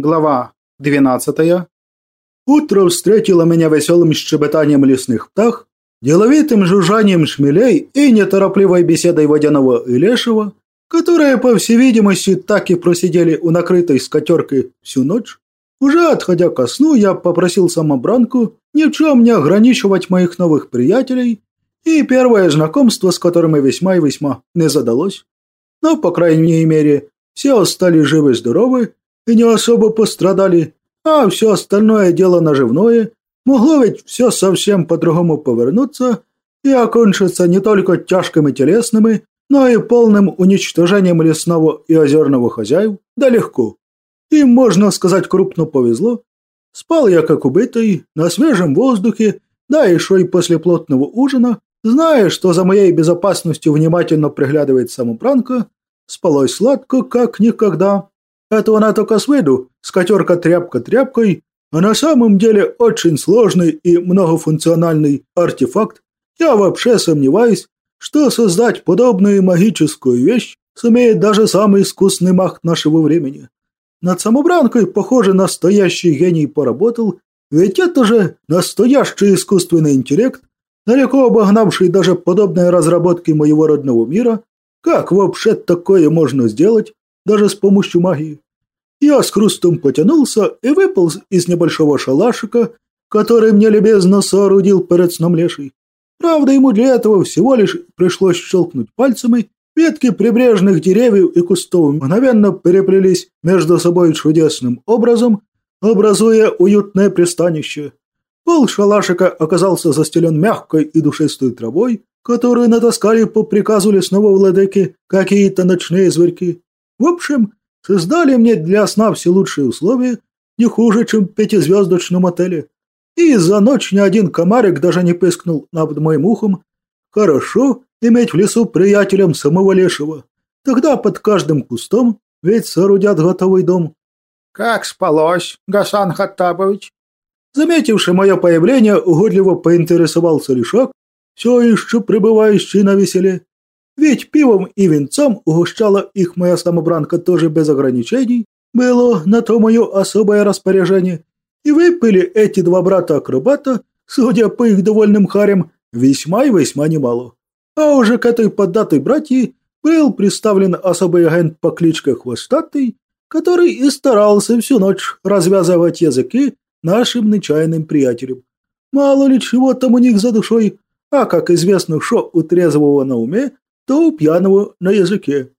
Глава 12. Утро встретило меня веселым щебетанием лесных птах, деловитым жужжанием шмелей и неторопливой беседой водяного и лешего, которые, по всей видимости, так и просидели у накрытой скатерки всю ночь. Уже отходя ко сну, я попросил самобранку ни в чем не ограничивать моих новых приятелей, и первое знакомство с которыми весьма и весьма не задалось. Но, по крайней мере, все остались живы-здоровы, и не особо пострадали, а все остальное дело наживное, могло ведь все совсем по-другому повернуться и окончиться не только тяжкими телесными, но и полным уничтожением лесного и озерного хозяев, да легко. Им, можно сказать, крупно повезло. Спал я как убитый, на свежем воздухе, да еще и после плотного ужина, зная, что за моей безопасностью внимательно приглядывает самопранка, спалось сладко, как никогда. Это она только с виду, скатерка тряпка тряпкой, а на самом деле очень сложный и многофункциональный артефакт. Я вообще сомневаюсь, что создать подобную магическую вещь сумеет даже самый искусный маг нашего времени. Над самобранкой, похоже, настоящий гений поработал, ведь это же настоящий искусственный интеллект, далеко обогнавший даже подобные разработки моего родного мира. Как вообще такое можно сделать? Даже с помощью магии. Я с хрустом потянулся и выполз из небольшого шалашика, который мне любезно соорудил перед сном леший. Правда, ему для этого всего лишь пришлось щелкнуть пальцами, ветки прибрежных деревьев и кустов мгновенно переплелись между собой чудесным образом, образуя уютное пристанище. Пол шалашика оказался застелен мягкой и душистой травой, которую натаскали по приказу лесного владыки какие-то ночные зверьки. В общем, создали мне для сна все лучшие условия, не хуже, чем в пятизвездочном отеле. И за ночь ни один комарик даже не пискнул над моим ухом. Хорошо иметь в лесу приятелем самого лешего. Тогда под каждым кустом ведь соорудят готовый дом. «Как спалось, Гасан Хаттабович?» Заметивший мое появление, угодливо поинтересовался Лешак, все еще пребывающий на веселе. Ведь пивом и винцом угощала их моя самобранка тоже без ограничений, было на то мое особое распоряжение. И выпили эти два брата-акробата, судя по их довольным харям, весьма и весьма немало. А уже к этой поддатой братьи был представлен особый агент по кличке Хвостатый, который и старался всю ночь развязывать языки нашим нечаянным приятелям. Мало ли чего там у них за душой, а, как известно, шо у трезвого на уме, то у пьяного на языке.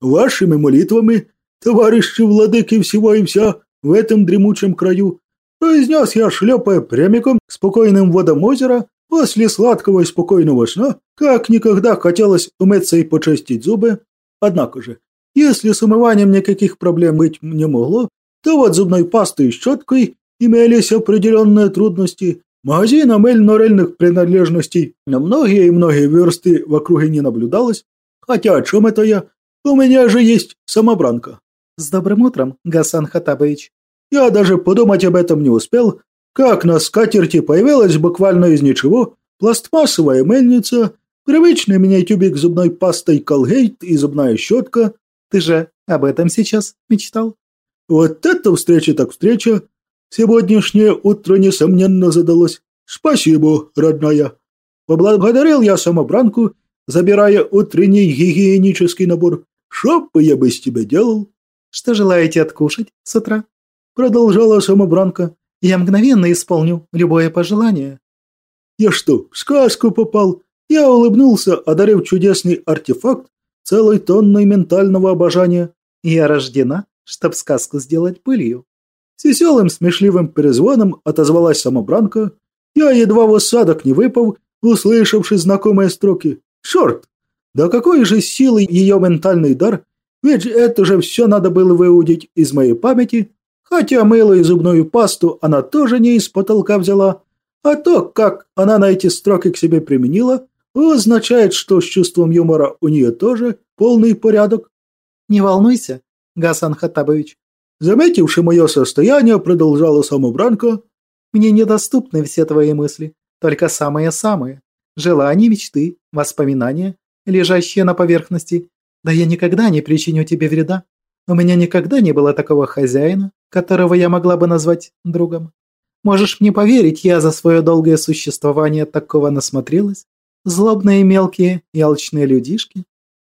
Вашими молитвами, товарищи владыки всего и вся в этом дремучем краю, произнес я, шлепая прямиком к спокойным водам озера, после сладкого и спокойного сна, как никогда хотелось умыться и почистить зубы. Однако же, если с умыванием никаких проблем быть не могло, то вот зубной пастой и щеткой имелись определенные трудности, Магазина мыльно-рыльных принадлежностей на многие и многие версты в округе не наблюдалось, хотя о чем это я? У меня же есть самобранка. С добрым утром, Гасан Хатабович. Я даже подумать об этом не успел, как на скатерти появилась буквально из ничего пластмассовая мыльница, привычный мне тюбик зубной пастой Колгейт и зубная щетка. Ты же об этом сейчас мечтал? Вот это встреча так встреча. Сегодняшнее утро, несомненно, задалось. Спасибо, родная. Поблагодарил я самобранку, забирая утренний гигиенический набор. Что бы я без тебя делал? Что желаете откушать с утра? Продолжала самобранка. Я мгновенно исполню любое пожелание. Я что, в сказку попал? Я улыбнулся, одарив чудесный артефакт целой тонной ментального обожания. Я рождена, чтоб сказку сделать пылью. С веселым смешливым перезвоном отозвалась самобранка. Я едва в осадок не выпал, услышавши знакомые строки. Черт! Да какой же силы ее ментальный дар? Ведь это же все надо было выудить из моей памяти. Хотя мыло и зубную пасту она тоже не из потолка взяла. А то, как она на эти строки к себе применила, означает, что с чувством юмора у нее тоже полный порядок. «Не волнуйся, Гасан Хаттабович, Заметивши мое состояние, продолжала самобранка. «Мне недоступны все твои мысли, только самые-самые. Желания, мечты, воспоминания, лежащие на поверхности. Да я никогда не причиню тебе вреда. У меня никогда не было такого хозяина, которого я могла бы назвать другом. Можешь мне поверить, я за свое долгое существование такого насмотрелась. Злобные мелкие и алчные людишки.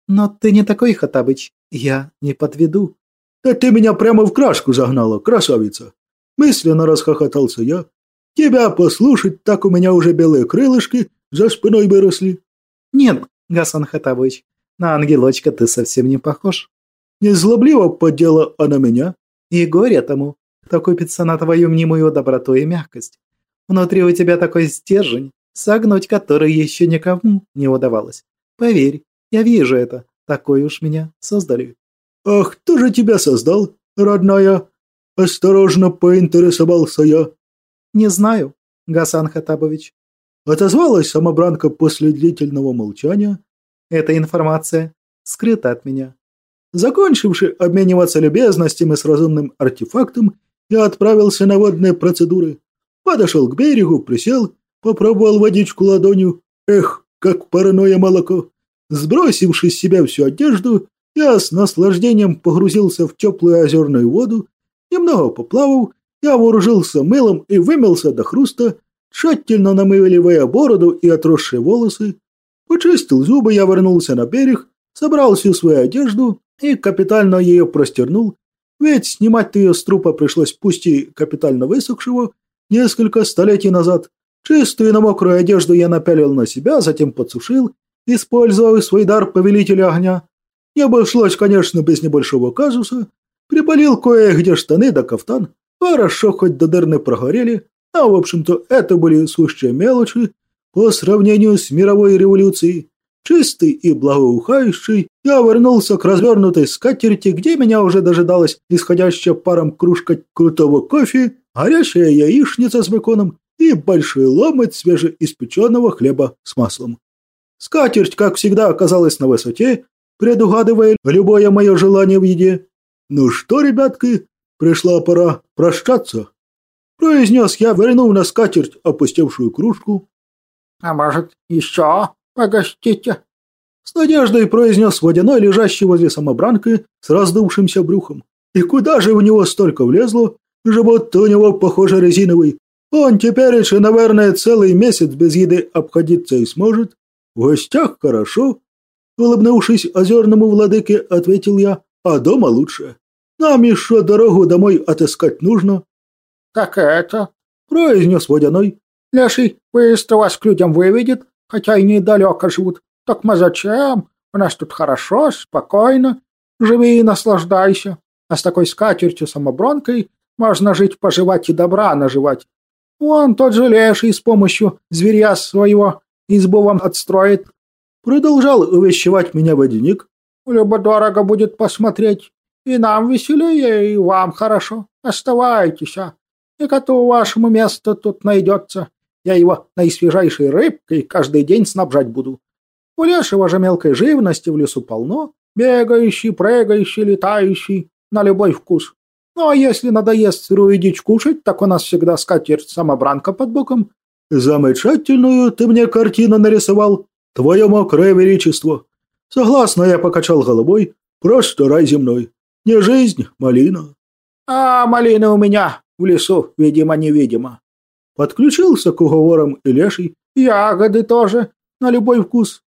Но ты не такой, Хатабыч, я не подведу. Да ты меня прямо в крашку загнала, красавица. Мысленно расхохотался я. Тебя послушать, так у меня уже белые крылышки за спиной выросли. Нет, Гасан Хатабыч, на ангелочка ты совсем не похож. Незлобливо поддела она меня. И горе тому, кто купится на твою мнимую доброту и мягкость. Внутри у тебя такой стержень, согнуть который еще никому не удавалось. Поверь, я вижу это, такой уж меня создали. «Ах, кто же тебя создал, родная?» Осторожно поинтересовался я. «Не знаю, Гасан Хатабович». Отозвалась самобранка после длительного молчания. «Эта информация скрыта от меня». Закончивши обмениваться любезностями с разумным артефактом, я отправился на водные процедуры. Подошел к берегу, присел, попробовал водичку ладонью. Эх, как парное молоко! Сбросивши с себя всю одежду, я с наслаждением погрузился в теплую озерную воду, немного поплавал, я вооружился мылом и вымылся до хруста, тщательно намыливая бороду и отросшие волосы. Почистил зубы, я вернулся на берег, собрал всю свою одежду и капитально ее простернул, ведь снимать ее с трупа пришлось пусть и капитально высохшего несколько столетий назад. Чистую и мокрую одежду я напялил на себя, затем подсушил, использовав свой дар повелителя огня. Не обошлось, конечно, без небольшого казуса. Припалил кое-где штаны да кафтан. Хорошо, хоть до дыр не прогорели. А, в общем-то, это были сущие мелочи по сравнению с мировой революцией. Чистый и благоухающий, я вернулся к развернутой скатерти, где меня уже дожидалась исходящая паром кружка крутого кофе, горящая яичница с беконом и большой ломоть свежеиспеченного хлеба с маслом. Скатерть, как всегда, оказалась на высоте, предугадывая любое мое желание в еде. «Ну что, ребятки, пришла пора прощаться», – произнес я, вернув на скатерть опустевшую кружку. «А может, еще погостите?» С надеждой произнес водяной, лежащий возле самобранки с раздувшимся брюхом. И куда же в него столько влезло? Живот у него, похоже, резиновый. Он теперь еще, наверное, целый месяц без еды обходиться и сможет. В гостях хорошо, Улыбнувшись озерному владыке, ответил я, а дома лучше. Нам еще дорогу домой отыскать нужно. Так это, произнес водяной. Леший быстро вас к людям выведет, хотя и недалеко живут. Так мы зачем? У нас тут хорошо, спокойно. Живи и наслаждайся. А с такой скатертью-самобронкой можно жить, поживать и добра наживать. Вон тот же леший с помощью зверя своего избу вам отстроит, Продолжал увещевать меня водяник. «Любо-дорого будет посмотреть. И нам веселее, и вам хорошо. Оставайтесь, а. И коту вашему месту тут найдется. Я его наисвежайшей рыбкой каждый день снабжать буду. У лешего же мелкой живности в лесу полно. Бегающий, прыгающий, летающий. На любой вкус. Ну а если надоест сырую дичь кушать, так у нас всегда скатерть-самобранка под боком. Замечательную ты мне картину нарисовал, «Твое мокрое величество!» Согласно, я покачал головой. «Просто рай земной. Не жизнь, малина». «А малина у меня в лесу, видимо-невидимо». Подключился к уговорам и леший. «Ягоды тоже, на любой вкус».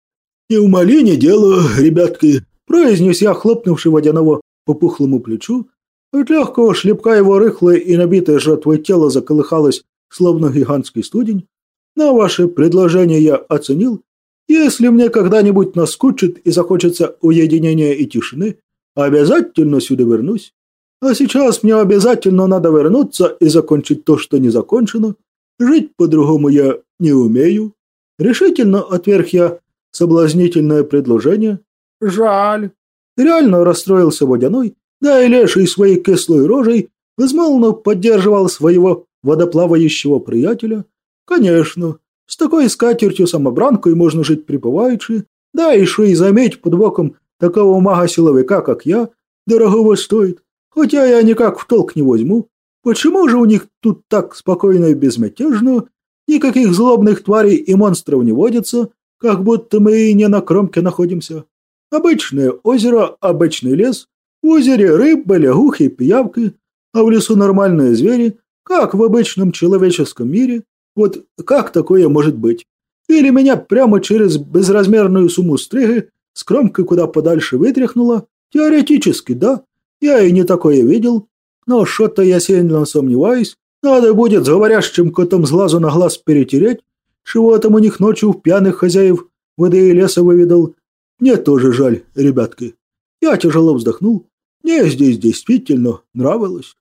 «Не в малине дело, ребятки», произнес я, хлопнувший водяного по пухлому плечу. От легкого шлепка его рыхлое и набитое жертвой тело заколыхалось, словно гигантский студень. Но ваше предложение я оценил если мне когда-нибудь наскучит и захочется уединения и тишины, обязательно сюда вернусь. А сейчас мне обязательно надо вернуться и закончить то, что не закончено. Жить по-другому я не умею. Решительно отверг я соблазнительное предложение. Жаль. Реально расстроился водяной, да и леший своей кислой рожей безмолвно поддерживал своего водоплавающего приятеля. Конечно, с такой скатертью-самобранкой можно жить припеваючи, да еще и заметь под боком такого мага-силовика, как я, дорогого стоит. Хотя я никак в толк не возьму. Почему же у них тут так спокойно и безмятежно? Никаких злобных тварей и монстров не водится, как будто мы и не на кромке находимся. Обычное озеро, обычный лес, В озере рыбы, лягухи, пиявки, а в лесу нормальные звери, как в обычном человеческом мире. Вот как такое может быть? Или меня прямо через безразмерную сумму стриги с кромкой куда подальше вытряхнуло? Теоретически, да. Я и не такое видел. Но что-то я сильно сомневаюсь. Надо будет с говорящим котом с глазу на глаз перетереть. Чего там у них ночью пьяных хозяев воды и леса выведал. Мне тоже жаль, ребятки. Я тяжело вздохнул. Мне здесь действительно нравилось.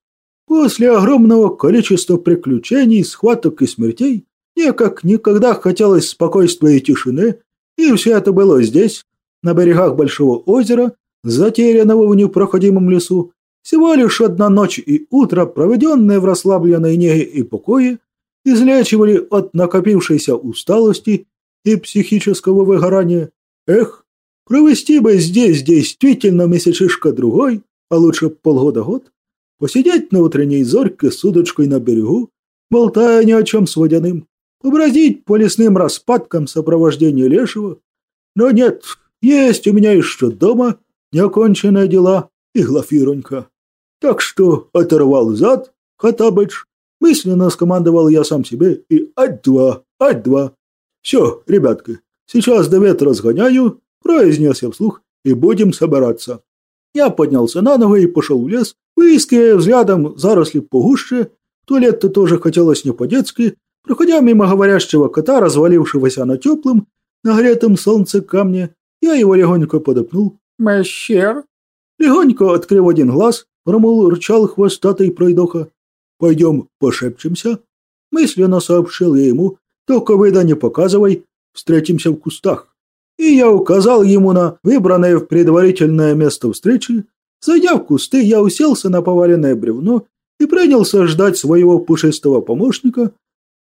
После огромного количества приключений, схваток и смертей, мне как никогда хотелось спокойствия и тишины, и все это было здесь, на берегах большого озера, затерянного в непроходимом лесу. Всего лишь одна ночь и утро, проведенные в расслабленной неге и покое, излечивали от накопившейся усталости и психического выгорания. Эх, провести бы здесь действительно месячишка-другой, а лучше полгода-год, посидеть на утренней зорьке с удочкой на берегу, болтая ни о чем с водяным, побродить по лесным распадкам сопровождения лешего. Но нет, есть у меня еще дома неоконченные дела и Глафиронька. Так что оторвал зад, Хатабыч, мысленно скомандовал я сам себе и ать-два, ать-два. Все, ребятки, сейчас до ветра сгоняю, произнес я вслух, и будем собираться. Я поднялся на ноги и пошел в лес, выискивая взглядом заросли погуще. В туалет-то тоже хотелось не по-детски. Проходя мимо говорящего кота, развалившегося на теплом, нагретом солнце камне, я его легонько подопнул. «Мессер?» Легонько открыв один глаз, рычал хвостатый пройдоха. «Пойдем пошепчемся?» Мысленно сообщил я ему, «Только выда не показывай, встретимся в кустах» и я указал ему на выбранное в предварительное место встречи. Зайдя в кусты, я уселся на поваленное бревно и принялся ждать своего пушистого помощника.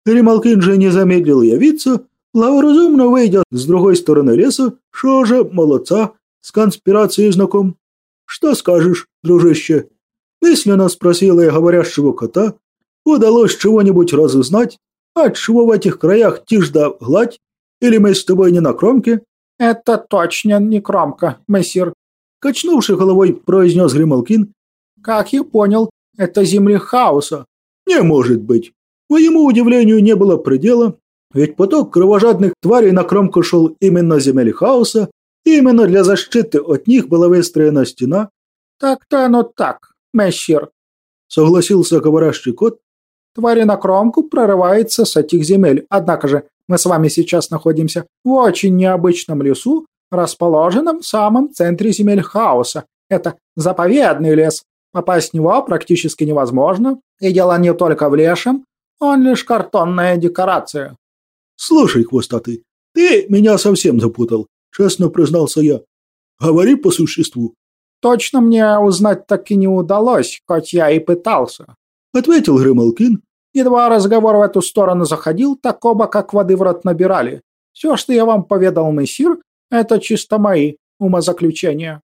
Ремалкин же не замедлил явиться, благоразумно выйдя с другой стороны леса, что же, молодца, с конспирацией знаком. «Что скажешь, дружище?» Мысленно спросила я говорящего кота. «Удалось чего-нибудь разузнать? Отчего в этих краях тишь да гладь? Или мы с тобой не на кромке?» «Это точно не кромка, мессир», – качнувший головой, произнес Грималкин. «Как я понял, это земли хаоса». «Не может быть». Моему удивлению не было предела, ведь поток кровожадных тварей на кромку шел именно земель хаоса, и именно для защиты от них была выстроена стена. «Так-то оно так, мессир», – согласился говорящий кот. «Твари на кромку прорываются с этих земель, однако же мы с вами сейчас находимся в очень необычном лесу, расположенном в самом центре земель хаоса. Это заповедный лес. Попасть в него практически невозможно. И дело не только в лешем, он лишь картонная декорация. «Слушай, хвостатый, ты меня совсем запутал», – честно признался я. «Говори по существу». «Точно мне узнать так и не удалось, хоть я и пытался», – ответил Гремалкин Едва разговор в эту сторону заходил, так оба как воды в рот набирали. Все, что я вам поведал, мессир, это чисто мои умозаключения.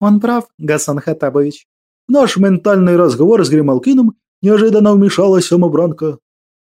Он прав, Гасан Хатабович. наш ментальный разговор с Грималкином неожиданно вмешалась самобранка.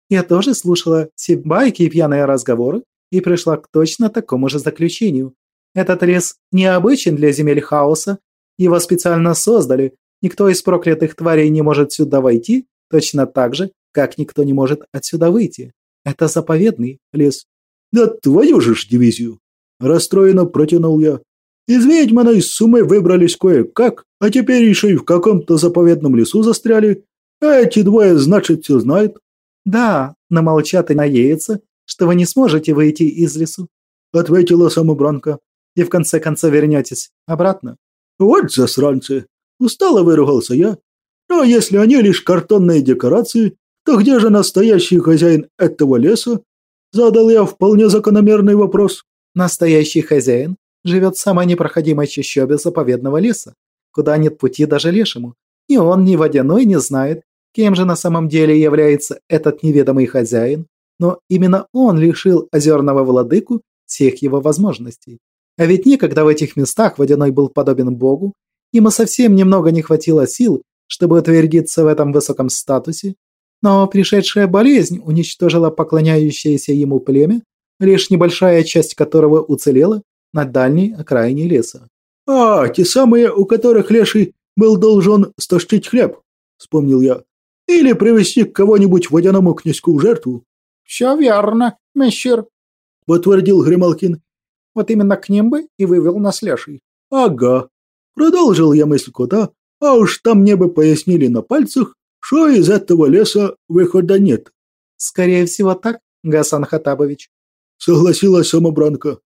Я тоже слушала все байки и пьяные разговоры и пришла к точно такому же заключению. Этот лес необычен для земель хаоса. Его специально создали. Никто из проклятых тварей не может сюда войти, точно так же, как никто не может отсюда выйти. Это заповедный лес. Да твою же ж дивизию! Расстроенно протянул я. Из ведьмана из сумы выбрались кое-как, а теперь еще и в каком-то заповедном лесу застряли. А эти двое, значит, все знают. Да, но молчат и надеются, что вы не сможете выйти из лесу. Ответила самобранка. И в конце концов вернетесь обратно. Вот засранцы. Устало выругался я. Но если они лишь картонные декорации, то где же настоящий хозяин этого леса? Задал я вполне закономерный вопрос. Настоящий хозяин живет в самой непроходимой чащобе заповедного леса, куда нет пути даже лешему. Ни он, ни водяной не знает, кем же на самом деле является этот неведомый хозяин, но именно он лишил озерного владыку всех его возможностей. А ведь никогда в этих местах водяной был подобен богу, ему совсем немного не хватило сил, чтобы утвердиться в этом высоком статусе но пришедшая болезнь уничтожила поклоняющееся ему племя, лишь небольшая часть которого уцелела на дальней окраине леса. «А, те самые, у которых леший был должен стащить хлеб, вспомнил я, или привести кого-нибудь водяному князьку жертву. Все верно, мессир, подтвердил Грималкин. Вот именно к ним бы и вывел нас леший. Ага. Продолжил я мысль кота, а уж там мне бы пояснили на пальцах, что из этого леса выхода нет. Скорее всего так, Гасан Хатабович. Согласилась самобранка.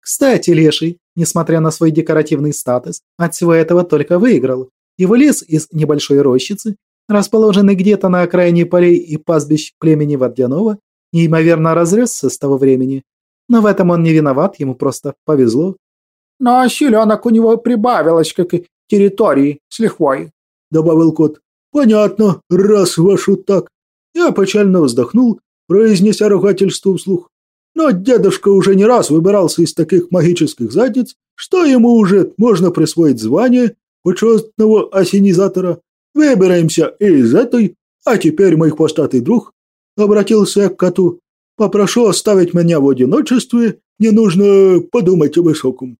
Кстати, Леший, несмотря на свой декоративный статус, от всего этого только выиграл. Его лес из небольшой рощицы, расположенный где-то на окраине полей и пастбищ племени Водянова, неимоверно разросся с того времени. Но в этом он не виноват, ему просто повезло. Но «Ну, а селенок у него прибавилось, как и территории с лихвой, добавил кот. Понятно, раз вашу так. Я печально вздохнул, произнеся ругательство вслух. Но дедушка уже не раз выбирался из таких магических задниц, что ему уже можно присвоить звание почетного осенизатора. Выбираемся из этой, а теперь мой хвостатый друг обратился к коту. Попрошу оставить меня в одиночестве, не нужно подумать о высоком.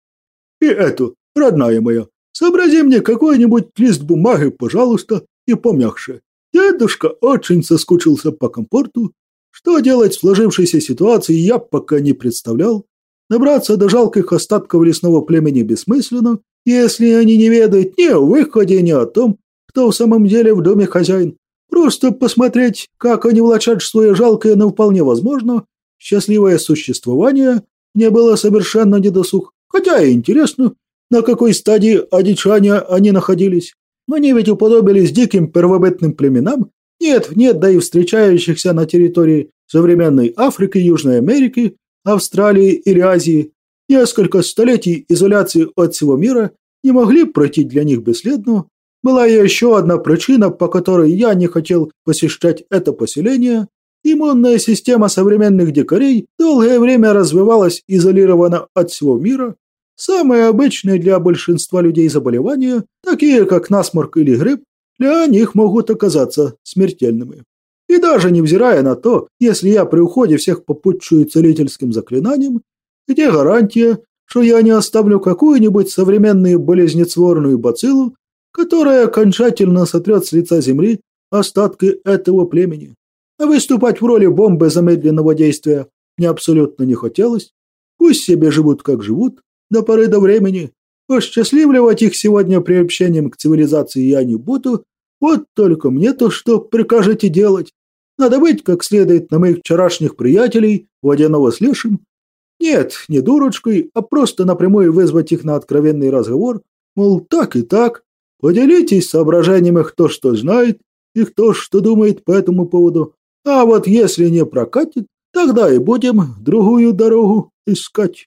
И эту, родная моя, сообрази мне какой-нибудь лист бумаги, пожалуйста, и помягче. Дедушка очень соскучился по комфорту. Что делать в сложившейся ситуации, я пока не представлял. Набраться до жалких остатков лесного племени бессмысленно, если они не ведают ни о выходе, ни о том, кто в самом деле в доме хозяин. Просто посмотреть, как они влачат свое жалкое, но вполне возможно, счастливое существование, мне было совершенно недосуг. Хотя и интересно, на какой стадии одичания они находились. Но они ведь уподобились диким первобытным племенам, нет, нет, да и встречающихся на территории современной Африки, Южной Америки, Австралии или Азии. Несколько столетий изоляции от всего мира не могли пройти для них бесследно. Была еще одна причина, по которой я не хотел посещать это поселение. Иммунная система современных дикарей долгое время развивалась изолированно от всего мира. Самые обычные для большинства людей заболевания, такие как насморк или грипп, для них могут оказаться смертельными. И даже невзирая на то, если я при уходе всех попутчую целительским заклинанием, где гарантия, что я не оставлю какую-нибудь современную болезнетворную бациллу, которая окончательно сотрет с лица земли остатки этого племени. А выступать в роли бомбы замедленного действия мне абсолютно не хотелось. Пусть себе живут как живут, до поры до времени. Посчастливливать их сегодня приобщением к цивилизации я не буду, вот только мне то что прикажете делать? Надо быть как следует на моих вчерашних приятелей, водяного с лешим. Нет, не дурочкой, а просто напрямую вызвать их на откровенный разговор, мол, так и так. Поделитесь соображениями, кто что знает и кто что думает по этому поводу. А вот если не прокатит, тогда и будем другую дорогу искать.